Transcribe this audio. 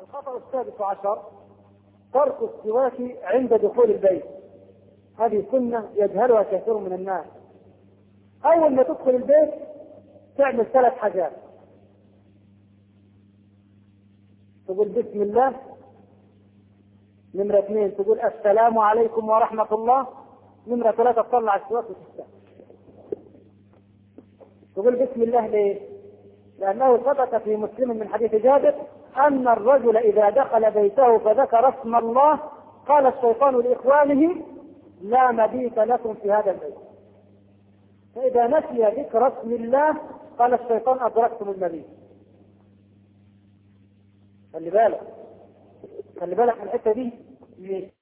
الخطأ السادس عشر ترك السواك عند دخول البيت. هذه سنة يجهلها كثير من الناس. أول ما تدخل البيت تعمل ثلاث حاجات. تقول بسم الله. نمرة اثنين تقول السلام عليكم ورحمة الله. نمرة ثلاثة تطلع السواك وتستهل تقول بسم الله ليه؟ لأنه ثبت في مسلم من حديث جابر أن الرجل إذا دخل بيته فذكر اسم الله قال الشيطان لإخوانه لا مبيت لكم في هذا البيت فإذا نسي ذكر اسم الله قال الشيطان أدركتم المبيت خلي بالك خلي بالك من الحتة دي ليه؟